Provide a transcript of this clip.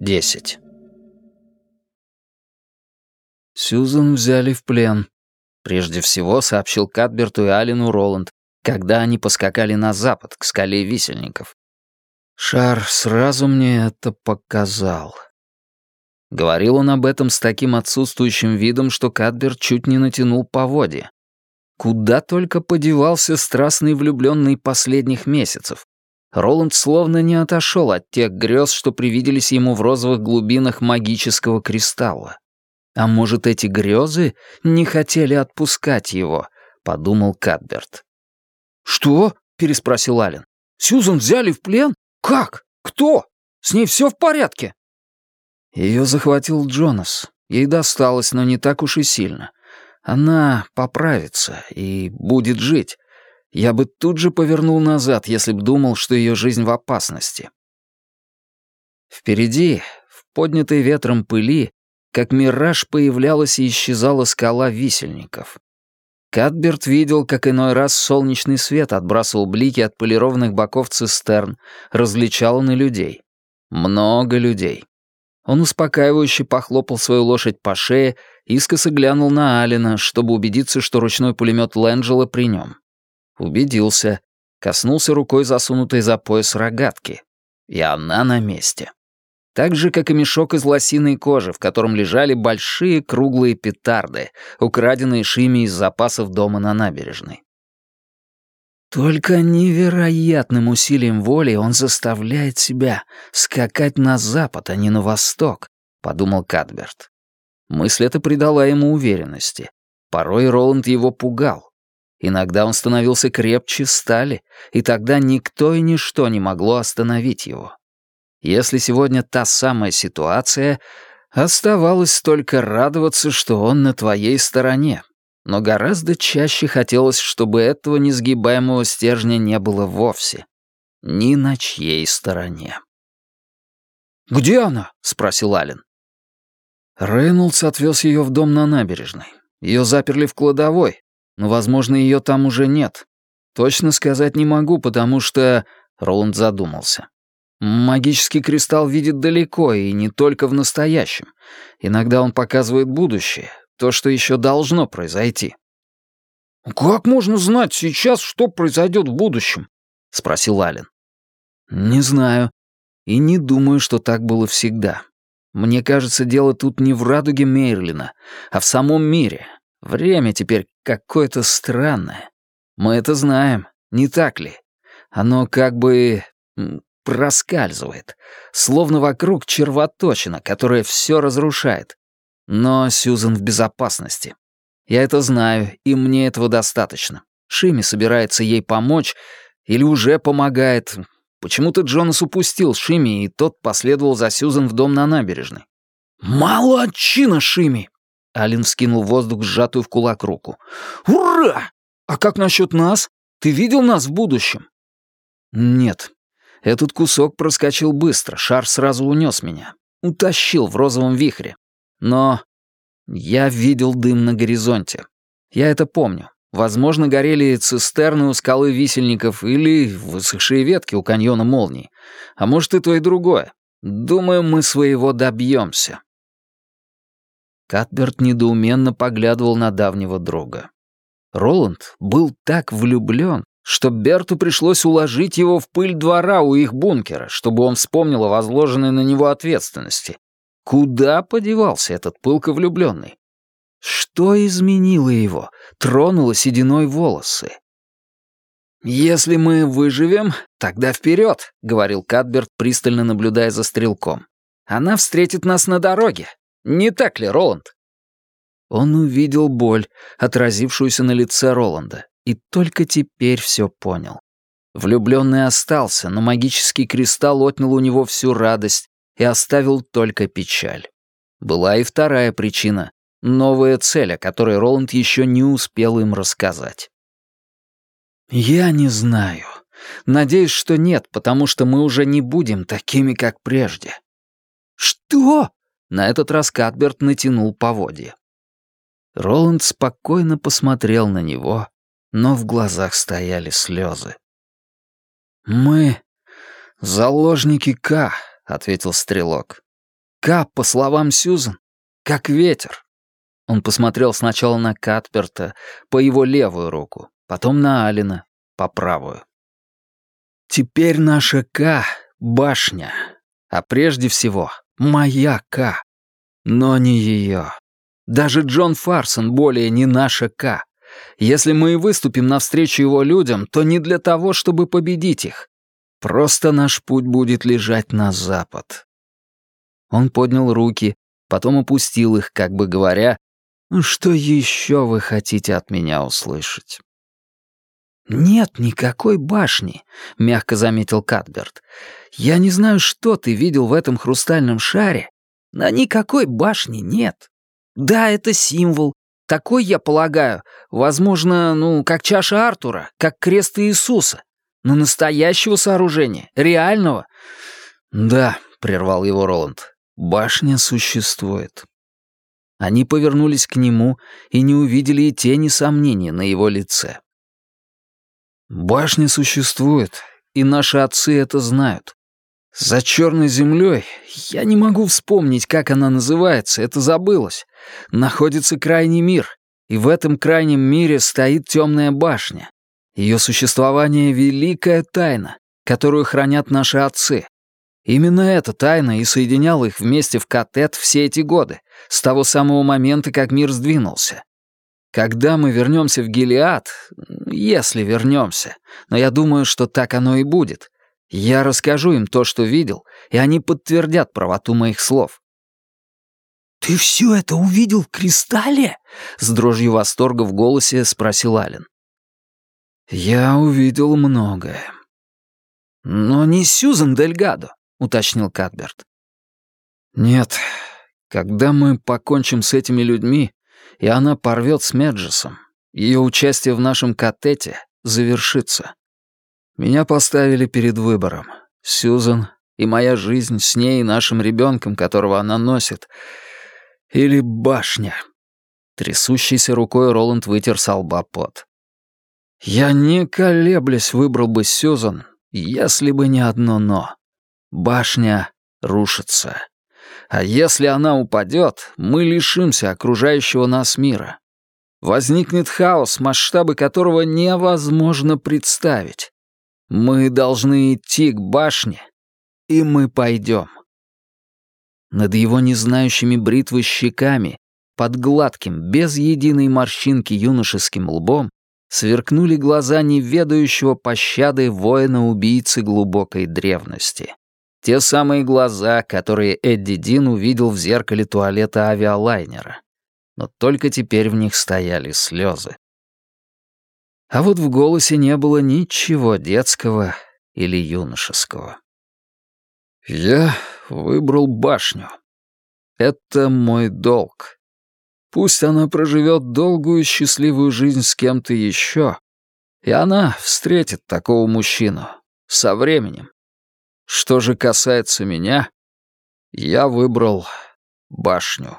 10. Сьюзан взяли в плен. Прежде всего сообщил Катберту и Алину Роланд, когда они поскакали на запад, к скале висельников. Шар сразу мне это показал. Говорил он об этом с таким отсутствующим видом, что Катберт чуть не натянул поводья. Куда только подевался страстный влюбленный последних месяцев. Роланд словно не отошел от тех грез, что привиделись ему в розовых глубинах магического кристалла. А может, эти грезы не хотели отпускать его, подумал Кадберт. «Что?» — переспросил Ален. «Сьюзан взяли в плен? Как? Кто? С ней все в порядке?» Ее захватил Джонас. Ей досталось, но не так уж и сильно. Она поправится и будет жить. Я бы тут же повернул назад, если б думал, что ее жизнь в опасности. Впереди, в поднятой ветром пыли, как мираж появлялась и исчезала скала висельников. Катберт видел, как иной раз солнечный свет отбрасывал блики от полированных боков цистерн, различал он и людей. Много людей. Он успокаивающе похлопал свою лошадь по шее, искоса глянул на Алина, чтобы убедиться, что ручной пулемет Лэнджела при нем. Убедился. Коснулся рукой засунутой за пояс рогатки. И она на месте. Так же, как и мешок из лосиной кожи, в котором лежали большие круглые петарды, украденные Шими из запасов дома на набережной. Только невероятным усилием воли он заставляет себя скакать на запад, а не на восток, подумал Кадберт. Мысль эта придала ему уверенности. Порой Роланд его пугал. Иногда он становился крепче стали, и тогда никто и ничто не могло остановить его. Если сегодня та самая ситуация, оставалось только радоваться, что он на твоей стороне. Но гораздо чаще хотелось, чтобы этого несгибаемого стержня не было вовсе. Ни на чьей стороне. «Где она?» — спросил Ален. Рейнольдс отвез ее в дом на набережной. Ее заперли в кладовой, но, возможно, ее там уже нет. Точно сказать не могу, потому что...» Роланд задумался. «Магический кристалл видит далеко, и не только в настоящем. Иногда он показывает будущее, то, что еще должно произойти». «Как можно знать сейчас, что произойдет в будущем?» — спросил Ален. «Не знаю. И не думаю, что так было всегда. Мне кажется, дело тут не в радуге Мейрлина, а в самом мире, Время теперь какое-то странное. Мы это знаем, не так ли? Оно как бы проскальзывает, словно вокруг червоточина, которая все разрушает. Но Сьюзен в безопасности. Я это знаю, и мне этого достаточно. Шими собирается ей помочь или уже помогает. Почему-то Джонас упустил Шими, и тот последовал за Сьюзен в дом на набережной. «Молодчина, Шими!» Алин вскинул воздух сжатую в кулак руку. «Ура! А как насчет нас? Ты видел нас в будущем?» «Нет. Этот кусок проскочил быстро, шар сразу унес меня. Утащил в розовом вихре. Но я видел дым на горизонте. Я это помню. Возможно, горели цистерны у скалы висельников или высохшие ветки у каньона молний. А может, и то, и другое. Думаю, мы своего добьемся. Катберт недоуменно поглядывал на давнего друга. Роланд был так влюблен, что Берту пришлось уложить его в пыль двора у их бункера, чтобы он вспомнил о возложенной на него ответственности. Куда подевался этот пылко влюбленный? Что изменило его, тронуло сединой волосы? «Если мы выживем, тогда вперед», — говорил Кадберт, пристально наблюдая за стрелком. «Она встретит нас на дороге. Не так ли, Роланд?» Он увидел боль, отразившуюся на лице Роланда, и только теперь все понял. Влюбленный остался, но магический кристалл отнял у него всю радость и оставил только печаль. Была и вторая причина — новая цель, о которой Роланд еще не успел им рассказать. «Я не знаю. Надеюсь, что нет, потому что мы уже не будем такими, как прежде». «Что?» На этот раз Катберт натянул поводья. Роланд спокойно посмотрел на него, но в глазах стояли слезы. «Мы — заложники К, ответил стрелок. «К, по словам Сьюзан, как ветер». Он посмотрел сначала на Катперта, по его левую руку, потом на Алина, по правую. «Теперь наша К — башня, а прежде всего моя К, но не ее. Даже Джон Фарсон более не наша К. Если мы и выступим навстречу его людям, то не для того, чтобы победить их. Просто наш путь будет лежать на запад». Он поднял руки, потом опустил их, как бы говоря, «Что еще вы хотите от меня услышать?» «Нет никакой башни», — мягко заметил Катберт. «Я не знаю, что ты видел в этом хрустальном шаре, но никакой башни нет. Да, это символ. Такой, я полагаю, возможно, ну, как чаша Артура, как крест Иисуса. Но настоящего сооружения, реального...» «Да», — прервал его Роланд, — «башня существует». Они повернулись к нему и не увидели и тени сомнения на его лице. Башня существует, и наши отцы это знают. За черной землей, я не могу вспомнить, как она называется, это забылось, находится крайний мир, и в этом крайнем мире стоит темная башня. Ее существование — великая тайна, которую хранят наши отцы. Именно эта тайна и соединяла их вместе в Катет все эти годы, с того самого момента, как мир сдвинулся. Когда мы вернемся в Гелиад, если вернемся, но я думаю, что так оно и будет, я расскажу им то, что видел, и они подтвердят правоту моих слов. «Ты все это увидел в кристалле?» — с дрожью восторга в голосе спросил Ален. «Я увидел многое». «Но не Сьюзан Дельгадо», — уточнил Катберт. «Нет, когда мы покончим с этими людьми, и она порвет с Меджесом, ее участие в нашем катете завершится. Меня поставили перед выбором. Сьюзан и моя жизнь с ней и нашим ребенком, которого она носит. Или башня. Трясущейся рукой Роланд вытер с лба пот. Я не колеблясь выбрал бы Сьюзан, если бы не одно «но». Башня рушится. А если она упадет, мы лишимся окружающего нас мира. Возникнет хаос, масштабы которого невозможно представить. Мы должны идти к башне, и мы пойдем. Над его незнающими бритвы щеками, под гладким, без единой морщинки юношеским лбом, сверкнули глаза неведающего пощады воина-убийцы глубокой древности. Те самые глаза, которые Эдди Дин увидел в зеркале туалета авиалайнера. Но только теперь в них стояли слезы. А вот в голосе не было ничего детского или юношеского. «Я выбрал башню. Это мой долг. Пусть она проживет долгую счастливую жизнь с кем-то еще, и она встретит такого мужчину со временем. Что же касается меня, я выбрал башню.